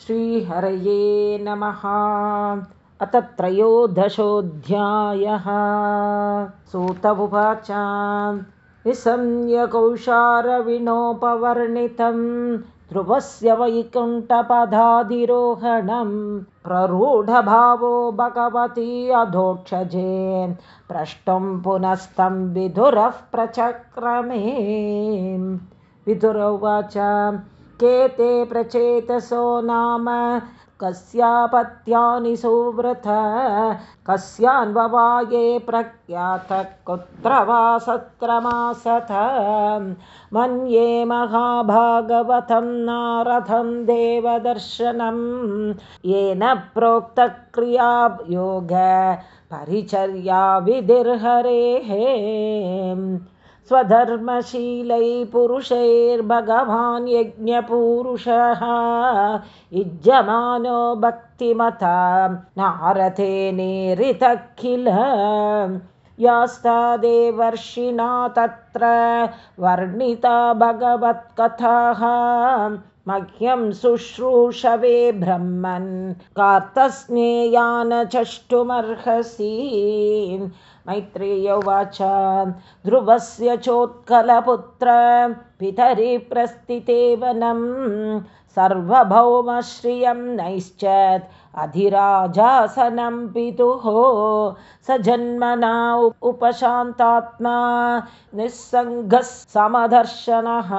श्रीहरये नमः। अथ त्रयोदशोऽध्यायः। सूत उवाच। विसंज्ञकौशारविणोपवर्णितं ध्रुवस्य वैकुण्ठपदाधिरोहणं प्ररूढभावो भगवती अधोक्षजे प्रष्टुं पुनस्तं विधुरः प्रचक्रमे। विधुर उवाच के ते प्रचेतसो नाम? कस्यापत्यानि सुव्रत? कस्यान्ववाये प्रख्यातः? कुत्र वा सत्रमासथ मन्ये महाभागवतं नारथं देवदर्शनं। येन प्रोक्तक्रियायोग परिचर्याविधिर्हरेः स्वधर्मशीलै पुरुषैर्भगवान् यज्ञपुरुषः युज्यमानो भक्तिमता नारथे निरितखिल। यास्तादेवर्षिणा तत्र वर्णिता भगवत्कथाः। मह्यं शुश्रूषवे ब्रह्मन् कार्तस्नेयानचष्टुमर्हसि मैत्रेय उवाच। ध्रुवस्य चोत्कलपुत्र पितरि प्रस्थिते वनं सर्वभौमश्रियं नैश्चत् अधिराजासनं पितुः। स जन्मना उपशान्तात्मा निःसङ्गः समदर्शनः।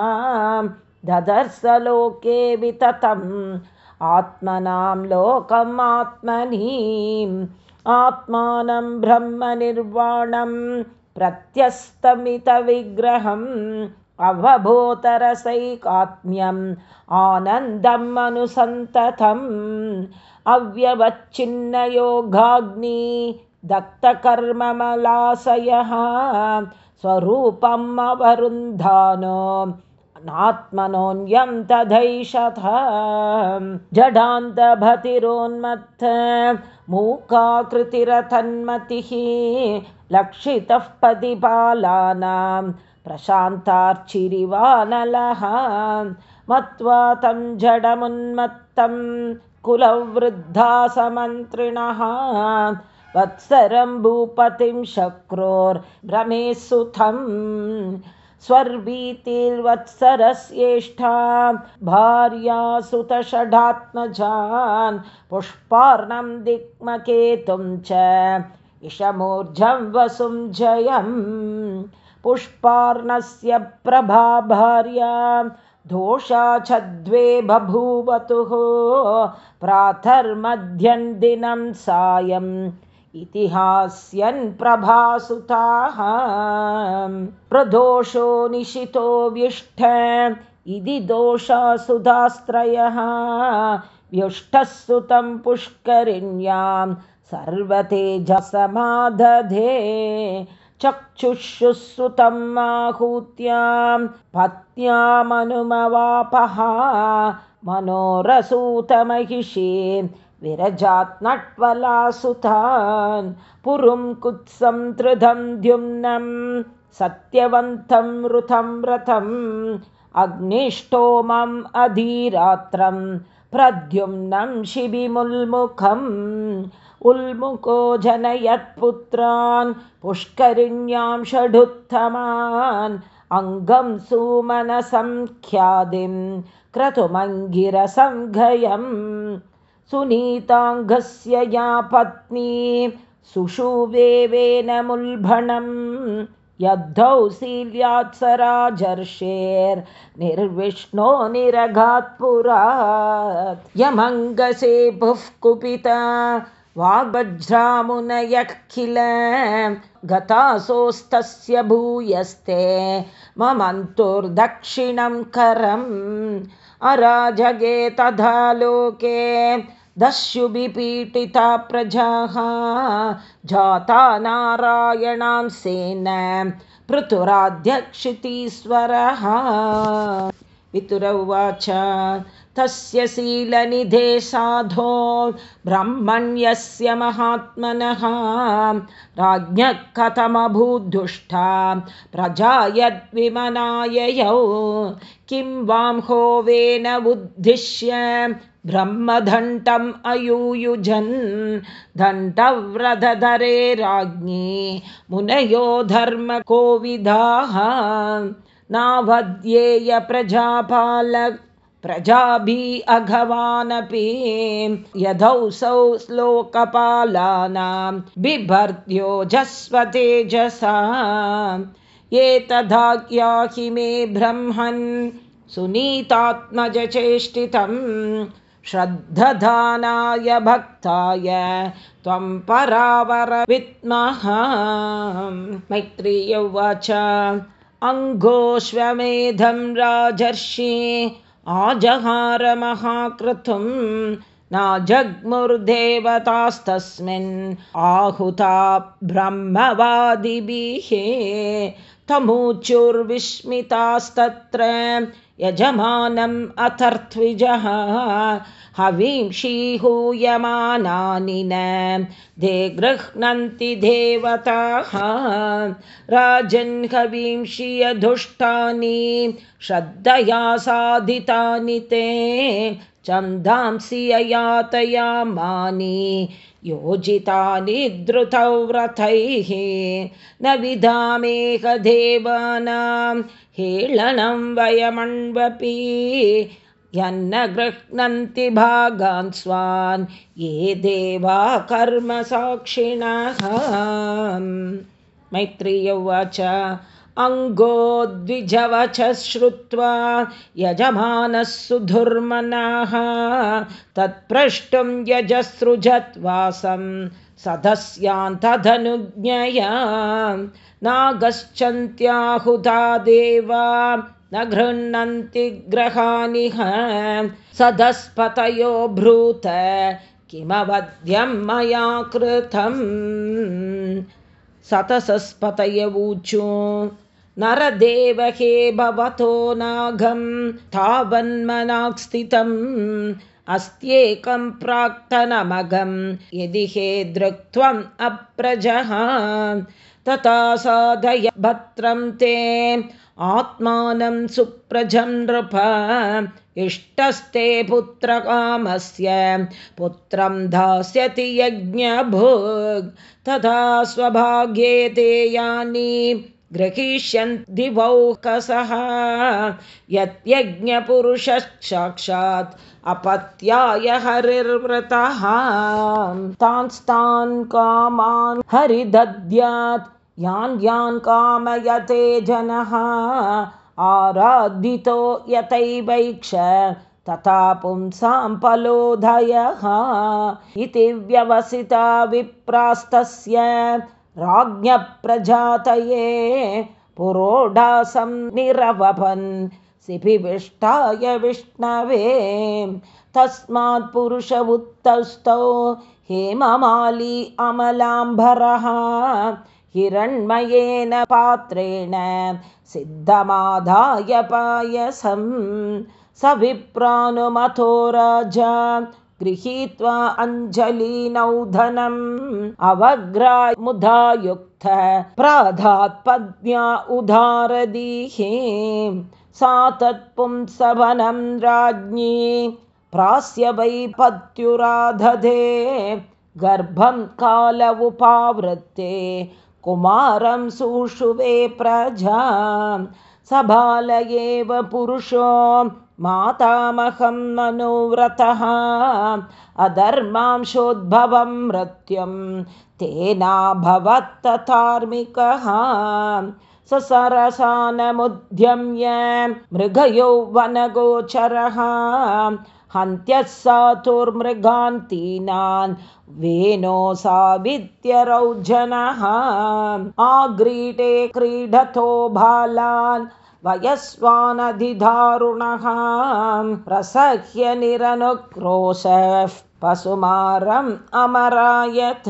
ददर्शलोके विततम् आत्मनां लोकम् आत्मनीम् आत्मानं ब्रह्मनिर्वाणं प्रत्यस्तमितविग्रहम् अवभूतरसैकात्म्यम् आनन्दम् अनुसन्ततम् अव्यवच्छिन्नयोगाग्नि दत्तकर्ममलाशयः स्वरूपम् अवरुन्धानो नात्मनोऽन्यं तथैषथ। जडान्तभतिरोन्मत्त मूकाकृतिरथन्मतिः लक्षितः पदिपालानां प्रशान्तार्चिरिवानलः। मत्वा तं जडमुन्मत्तं कुलवृद्धासमन्त्रिणः। वत्सरं भूपतिं शक्रोर्भ्रमे सुतम् स्वर्वीतिर्वत्सरस्येष्ठा भार्या सुतषडात्मजान् पुष्पार्णं दिक्मकेतुं च इषमूर्जं वसुं जयम् पुष्पार्णस्य प्रभा भार्या दोषा च द्वे बभूवतुः प्रातर्मध्यन्दिनं सायम् इतिहास्यन् प्रभासुताः। प्रदोषो निशितो व्युष्ठ इति दोषासुधास्त्रयः। व्युष्टः सुतं पुष्करिण्यां सर्वतेजसमादधे। चक्षुःसुतम् आहूत्यां पत्न्यामनुमवापः। मनोरसूतमहिषी विरजात् नट्वलासुतान् पुरुं कुत्सं त्रिधं द्युम्नं सत्यवन्तं ऋतं रथम् अग्निष्टोमम् अधीरात्रं प्रद्युम्नं शिबिमुल्मुखम् उल्मुको जनयत्पुत्रान् पुष्करिण्यां षडुत्तमान् अङ्गं सुमनसङ्ख्यादिं क्रतुमङ्गिरसङ्घयम् सुनीताङ्गस्य या पत्नी सुषुवेवेनमुल्भणं यद्धौ शील्यात्सराजर्षेर्निर्विष्णो निरघात्पुरात् यमङ्गसे भुः कुपिता। वाग्वज्रामुनयः किल गतासोस्तस्य भूयस्ते। ममन्तुर्दक्षिणं करम् अराजगे तथा लोके दस्युभिपीठिता प्रजाः। जाता नारायणां सेन पृथुराध्यक्षितीश्वरः। पितुर उवाच तस्य शीलनिधे साधो ब्रह्मण्यस्य महात्मनः राज्ञः कथमभूद्दुष्टा प्रजा यद्विमनाययौ किं वां होवेन उद्दिश्य ब्रह्मदण्टम् अयूयुजन्? दण्डव्रतधरे राज्ञी मुनयो धर्मकोविदाः नावध्येय प्रजापाल प्रजाभि अघवानपि यदौसौ श्लोकपालानां बिभर्त्योजस्वतेजसा एतदाख्याहि मे ब्रह्मन् सुनीतात्मजचेष्टितं श्रद्धधानाय भक्ताय त्वं परावरविद्मः। मैत्रीय उवाच। अङ्गोऽश्वमेधं राजर्षि आजहारमहाकृतुं न जग्मुर्देवतास्तस्मिन् आहुता ब्रह्मवादिभिः तमूचुर्विस्मितास्तत्र यजमानम् अथर्त्विजः हवींषीहूयमानानि न। दे गृह्णन्ति देवताः। राजन् हवींषियधुष्टानि श्रद्धया साधितानि ते। छन्दांसि ययातयामानि योजितानि धृतौ व्रतैः न विधामेकदेवानां हेळनं वयमण्वपि यन्न गृह्णन्ति भागान् स्वान् ये देवा कर्मसाक्षिणः मैत्रीय उवाच अङ्गोद्विजवच श्रुत्वा यजमानः सुधुर्मनः तत्प्रष्टुं यजसृजत्वासं सदस्यान्तधनुज्ञया नागच्छन्त्याहुता देवा न गृह्णन्ति ग्रहानिह सदस्पतयो ब्रूत किमवध्यं मया कृतम्। सतसस्पतयवूचु नरदेवहे भवतो नागं तावन्मनाक्स्थितम्। अस्त्येकं प्राक्तनमगं यदि हे दृक्त्वम् अप्रजः तथा साधय भद्रं ते आत्मानं सुप्रजं नृप। इष्टस्ते पुत्रकामस्य। पुत्रं दास्यति यज्ञभुग्। तथा स्वभाग्ये ते यानि ग्रहीष्यन्दिवौकसः यत्यज्ञपुरुषः साक्षात् अपत्याय हरिर्व्रतः तांस्तान् कामान् हरिदद्यात् यान् यान् कामयते जनः। आराधितो यथैवैक्ष तथा पुंसां फलोधयः इति व्यवसिता विप्रास्तस्य राज्ञप्रजातये पुरोडासं निरवभन्। सिभिविष्टाय विष्णवे तस्मात् पुरुष उत्तस्तौ हेममाली अमलाम्बरः हिरण्मयेन पात्रेण सिद्धमाधाय पायसं स विप्रानुमथो राजा गृहीत्वा अञ्जलीनौधनम् अवग्राय मुधा युक्त प्राधात्पद्या उदारदीः सा तत्पुंसवनं राज्ञी प्रास्य वैपत्युराधदे गर्भं काल उपावृत्ते कुमारं सुषुवे प्रजा सबाल एव पुरुषो मातामहं मनोव्रतः अधर्मांशोद्भवं मृत्युं तेनाभवत्तथार्मिकः स सरसानमुद्यम्य हन्त्यः सातुर्मृगान्तीनान् वेनो सावित्यरौजनः आग्रीटे क्रीडतो बालान् वयस्वानधिदारुणः प्रसह्य निरनुक्रोशः पशुमारम् अमरायत्।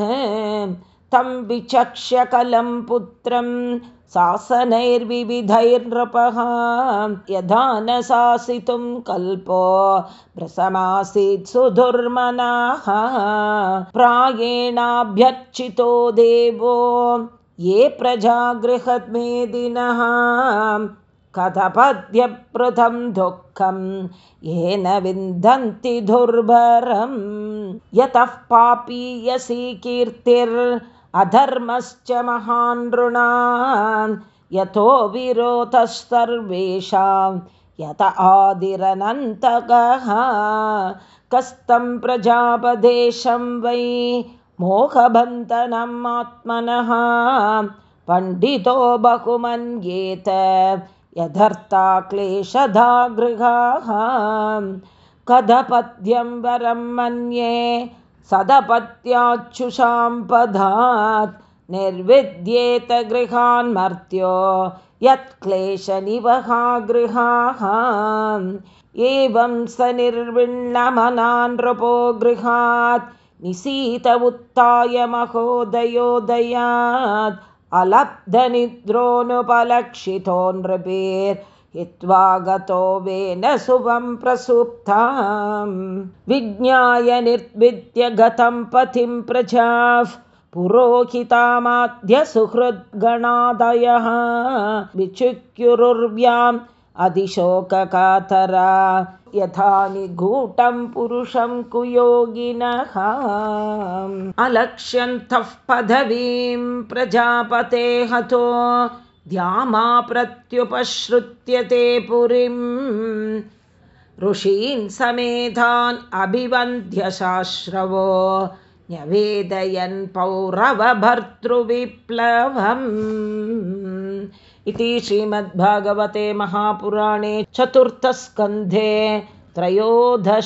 तं विचक्ष्य कलं पुत्रं शासनैर्विविधैर्नृपः यथा न शासितुं कल्पो प्रसमासीत् सुधुर्मनाः प्रायेणाभ्यर्चितो देवो। ये प्रजागृहमेदिनः कथपद्यपृथं दुःखं येन विन्दन्ति दुर्भरं। यतः पापीयसी कीर्तिरधर्मश्च महान् नृणां यतो विरोधः सर्वेषां यत आदिरनन्तकः कस्तं प्रजापदेशं वै मोहबन्धनम् आत्मनः पण्डितो बहुमन्येत यथर्था क्लेशधा गृहाः कदपद्यं वरं मन्ये सदपत्याच्छुषां पदात् निर्विद्येत गृहान्मर्त्यो यत्क्लेशनिवहा गृहाः एवं स निर्विण्णमना नृपो गृहात् निशीत उत्थाय महोदयोदयात् अलब्धनिद्रोऽनुपलक्षितो नृपेर्हित्वा गतो वेन शुभं प्रसुप्तां विज्ञाय निर्विद्य गतं पथिं प्रजाः। पुरोहितामाद्य सुहृद्गणादयः। विचुक्युरुर्व्याम् अधिशोककातरा। यथा निगूटं पुरुषं कुयोगिनः। अलक्ष्यन्तः पदवीं प्रजापते हतो द्यामा प्रत्युपश्रुत्यते पुरीं ऋषीन् समेधान् अभिवन्द्यशाश्रवो न्यवेदयन् पौरवभर्तृविप्लवम्। इति श्रीमद्भागवते महापुराणे चतुर्थस्कन्धे त्रयोदशोऽध्यायः